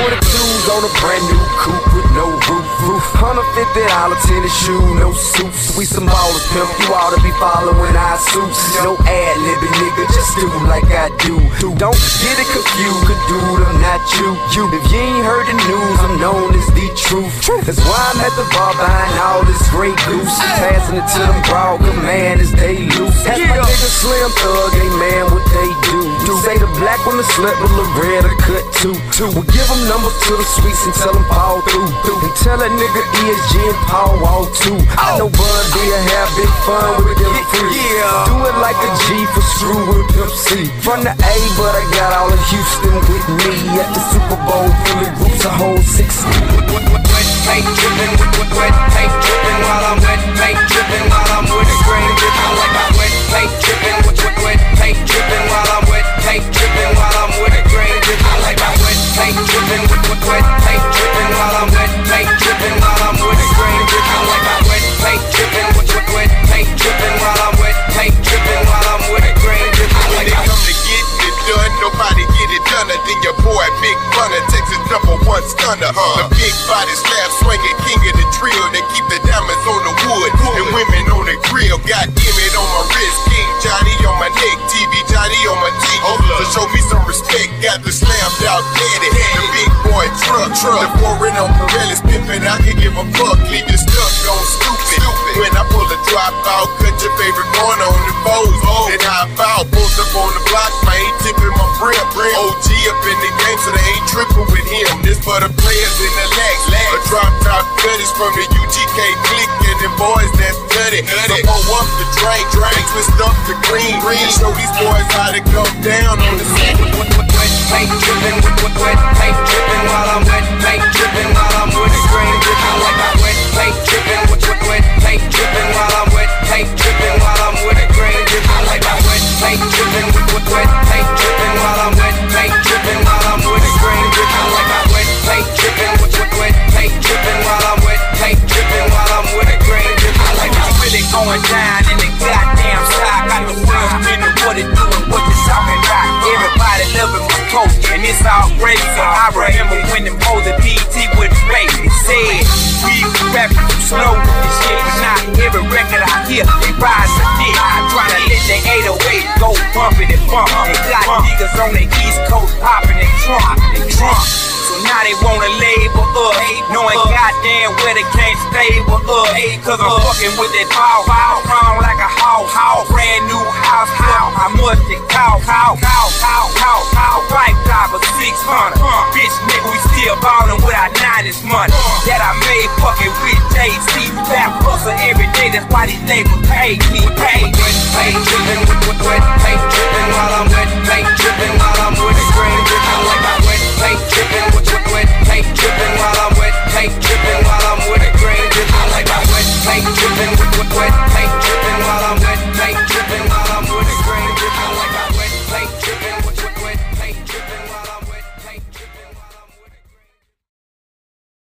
22s on a brand new coupe with no roof. roof. $150 tennis shoe, no suits. We some ballers, pimp. You ought to be following our suits. No ad libbing, nigga. Just do like I do. Don't get it confused. Could do them, not you. You. If you ain't heard the news, I'm known as the truth. That's why I'm at the bar buying all this Grey Goose. Passing it to them broad commanders, they loose. That's my nigga Slim Thug, ain't man what they do. The black woman slept with Loretta cut two, two. We give them numbers to the suites and tell them fall through. through. And tell that nigga ESG and Paul Wall too. I know Bun B have big fun with them free. Do it like a G for screw with Pimp C. From the A, but I got all of Houston with me. At the Super Bowl, Philly groups a whole six. Wet paint dripping, wet paint dripping while I'm wet paint dripping while I'm with the green dripping like dripping, wet paint dripping while I'm wet paint dripping while I'm with the green dripping like my wet paint dripping, wet paint dripping while I'm wet paint dripping while I'm with the green dripping When like it my come to getting it done, nobody get it done. I your boy Big Funner, Texas number one stunner. The big body slap swinging, king of the trio. They keep the diamonds on the wood and women on the grill. Got it on my wrist, King Johnny on my neck, TV Johnny on my teeth. To show me some respect, got the slammed out daddy. The big boy truck, truck. The foreign on Pirelli's pimpin'. I can give a fuck, leave you stuck on stupid. When I pull a drop out, cut your favorite corner on the foes. Oh. Then hop out, pulled up on the block, man, tipping my brim. OG up in the game, so they ain't tripping with him. This for the players in the legs. Drop top cuties from the UGK clique and them boys that's nutty. So up the drink, drink, twist up the green, green. Show these boys how to come down on the set. wet paint dripping, wet paint dripping I remember when them at BET would rate. Said, we rapping too slow with this shit, but now every record I hear, they rise a dick. Try to let their 808 go bumping and bump. They got niggas on the East Coast popping and drunk, and drunk. So now they wanna label us, knowing goddamn where they can't with us. Cause I'm fucking with that ball, ball, crown like a house, finest money that I made fucking with Jay-Z. Rap hustle every day, that's why these labels pay me. Pay, pay, pay, wet, paint dripping while I'm wet, paint dripping while I'm